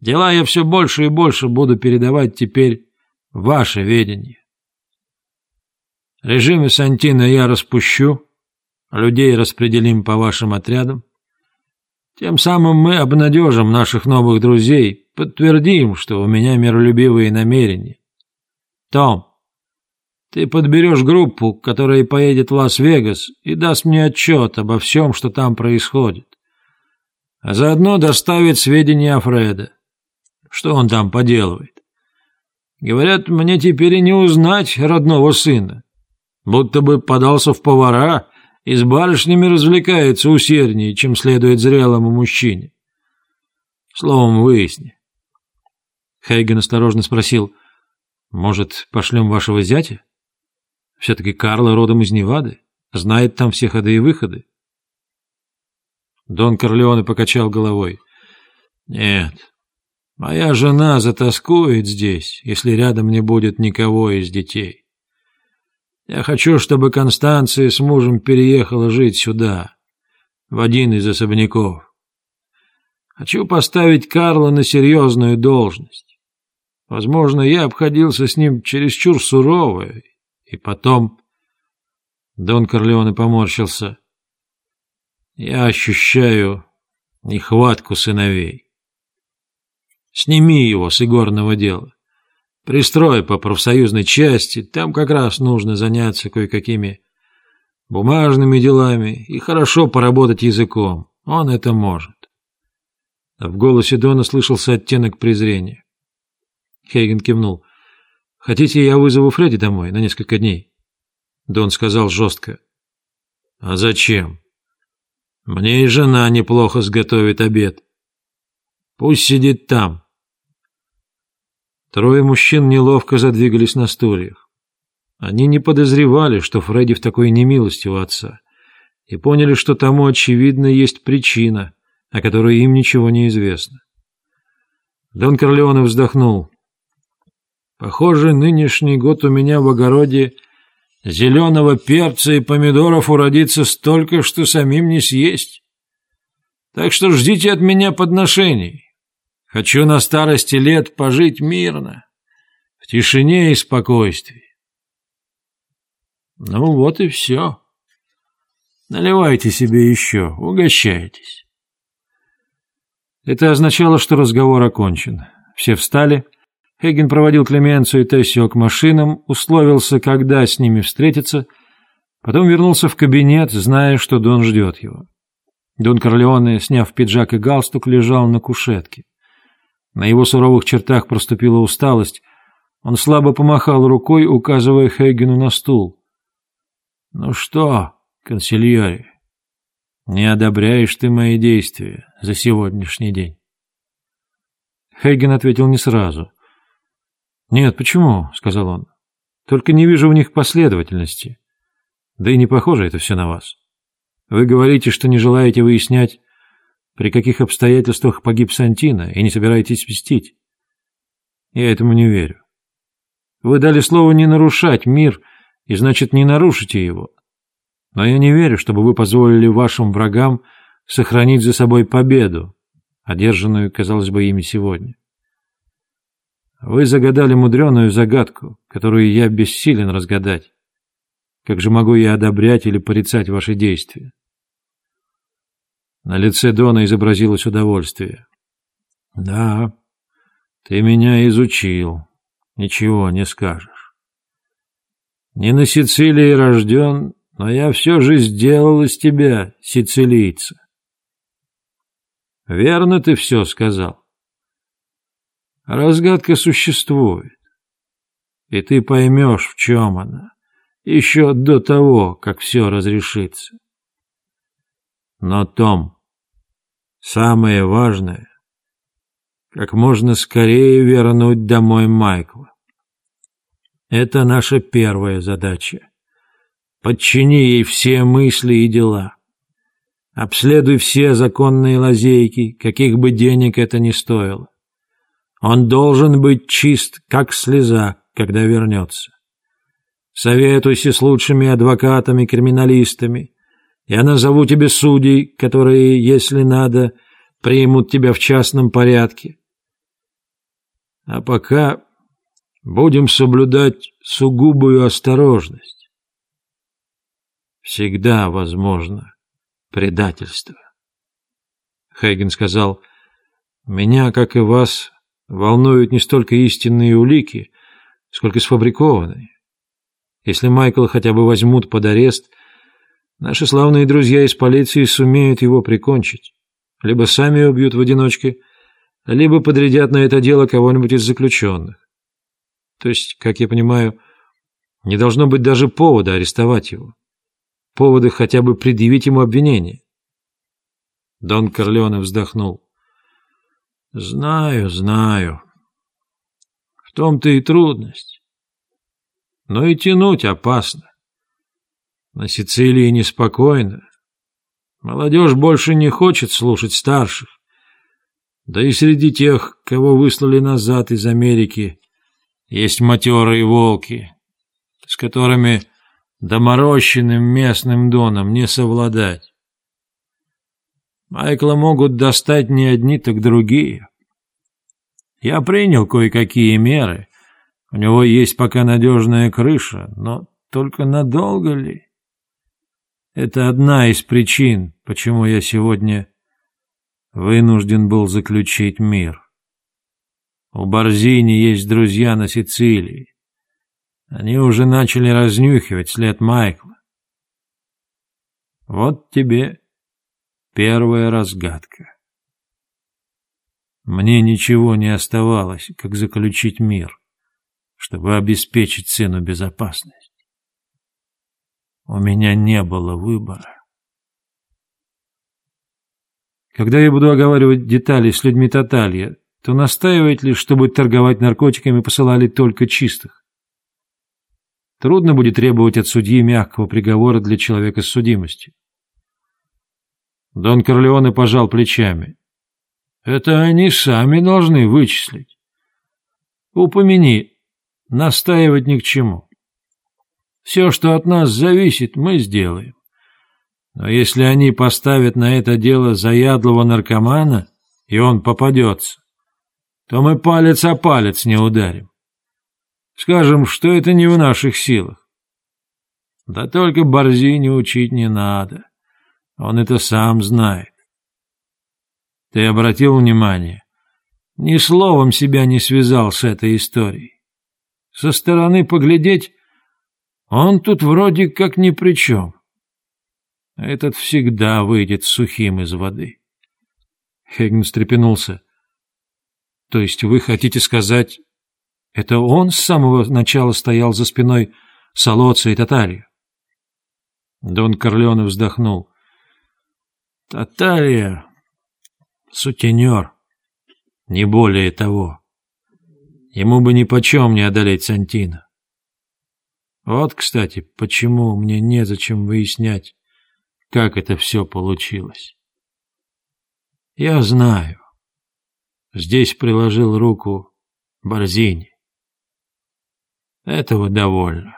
Дела я все больше и больше буду передавать теперь ваше ведение. Режимы Сантина я распущу, людей распределим по вашим отрядам. Тем самым мы обнадежим наших новых друзей, подтвердим, что у меня миролюбивые намерения. Том, ты подберешь группу, которая поедет в Лас-Вегас и даст мне отчет обо всем, что там происходит. А заодно доставит сведения о Фреда. Что он там поделывает? Говорят, мне теперь и не узнать родного сына. Будто бы подался в повара и с барышнями развлекается усерднее, чем следует зрелому мужчине. Словом, выясни. Хейген осторожно спросил, «Может, пошлем вашего зятя? Все-таки Карла родом из Невады, знает там все ходы и выходы». Дон Корлеоне покачал головой. «Нет, моя жена затаскует здесь, если рядом не будет никого из детей. Я хочу, чтобы Констанция с мужем переехала жить сюда, в один из особняков. Хочу поставить Карла на серьезную должность. Возможно, я обходился с ним чересчур сурово, и потом... Дон Корлеоне поморщился. Я ощущаю нехватку сыновей. Сними его с игорного дела. Пристрой по профсоюзной части, там как раз нужно заняться кое-какими бумажными делами и хорошо поработать языком. Он это может. в голосе Дона слышался оттенок презрения. Хейген кивнул. «Хотите, я вызову Фредди домой на несколько дней?» Дон сказал жестко. «А зачем? Мне и жена неплохо сготовит обед. Пусть сидит там, Трое мужчин неловко задвигались на стульях. Они не подозревали, что Фредди в такой немилости у отца, и поняли, что тому, очевидно, есть причина, о которой им ничего не известно. Дон Корлеоне вздохнул. «Похоже, нынешний год у меня в огороде зеленого перца и помидоров уродится столько, что самим не съесть. Так что ждите от меня подношений. Хочу на старости лет пожить мирно, в тишине и спокойствии. Ну вот и все. Наливайте себе еще, угощайтесь. Это означало, что разговор окончен. Все встали. Хейген проводил Клеменцию и Тессио к машинам, условился, когда с ними встретиться, потом вернулся в кабинет, зная, что Дон ждет его. Дон Корлеоне, сняв пиджак и галстук, лежал на кушетке. На его суровых чертах проступила усталость. Он слабо помахал рукой, указывая Хейгену на стул. «Ну что, консильери, не одобряешь ты мои действия за сегодняшний день?» Хейген ответил не сразу. «Нет, почему?» — сказал он. «Только не вижу в них последовательности. Да и не похоже это все на вас. Вы говорите, что не желаете выяснять, при каких обстоятельствах погиб Сантина, и не собираетесь мстить. Я этому не верю. Вы дали слово не нарушать мир, и значит, не нарушите его. Но я не верю, чтобы вы позволили вашим врагам сохранить за собой победу, одержанную, казалось бы, ими сегодня. Вы загадали мудреную загадку, которую я бессилен разгадать. Как же могу я одобрять или порицать ваши действия? На лице Дона изобразилось удовольствие. «Да, ты меня изучил. Ничего не скажешь. Не на Сицилии рожден, но я все же сделал из тебя сицилийца. Верно ты все сказал. Разгадка существует, и ты поймешь, в чем она, еще до того, как все разрешится. Но, Том, Самое важное — как можно скорее вернуть домой Майкла. Это наша первая задача. Подчини ей все мысли и дела. Обследуй все законные лазейки, каких бы денег это ни стоило. Он должен быть чист, как слеза, когда вернется. Советуйся с лучшими адвокатами-криминалистами, я назову тебе судей, которые, если надо, примут тебя в частном порядке. А пока будем соблюдать сугубую осторожность. Всегда возможно предательство. Хейген сказал, «Меня, как и вас, волнуют не столько истинные улики, сколько сфабрикованные. Если Майкла хотя бы возьмут под арест, наши славные друзья из полиции сумеют его прикончить. Либо сами убьют в одиночке, либо подрядят на это дело кого-нибудь из заключенных. То есть, как я понимаю, не должно быть даже повода арестовать его. Повода хотя бы предъявить ему обвинение. Дон Корлеоне вздохнул. «Знаю, знаю. В том-то и трудность. Но и тянуть опасно. На Сицилии неспокойно. Молодежь больше не хочет слушать старших. Да и среди тех, кого выслали назад из Америки, есть матерые волки, с которыми доморощенным местным доном не совладать. Майкла могут достать не одни, так другие. Я принял кое-какие меры. У него есть пока надежная крыша, но только надолго ли? Это одна из причин, почему я сегодня вынужден был заключить мир. У Борзини есть друзья на Сицилии. Они уже начали разнюхивать след Майкла. Вот тебе первая разгадка. Мне ничего не оставалось, как заключить мир, чтобы обеспечить сыну безопасность. У меня не было выбора. Когда я буду оговаривать детали с людьми Таталья, то настаивать ли, чтобы торговать наркотиками посылали только чистых? Трудно будет требовать от судьи мягкого приговора для человека с судимостью. Дон Корлеоне пожал плечами. Это они сами должны вычислить. Упомяни, настаивать ни к чему. Все, что от нас зависит, мы сделаем. Но если они поставят на это дело заядлого наркомана, и он попадется, то мы палец о палец не ударим. Скажем, что это не в наших силах. Да только Борзине учить не надо. Он это сам знает. Ты обратил внимание? Ни словом себя не связал с этой историей. Со стороны поглядеть, он тут вроде как ни при чем. Этот всегда выйдет сухим из воды. Хегн встрепенулся. То есть вы хотите сказать, это он с самого начала стоял за спиной Солоца и Татария? Дон Корлеоне вздохнул. Татария — сутенер, не более того. Ему бы ни почем не одолеть Сантина. Вот, кстати, почему мне незачем выяснять, как это все получилось. Я знаю. Здесь приложил руку Борзини. Этого довольно.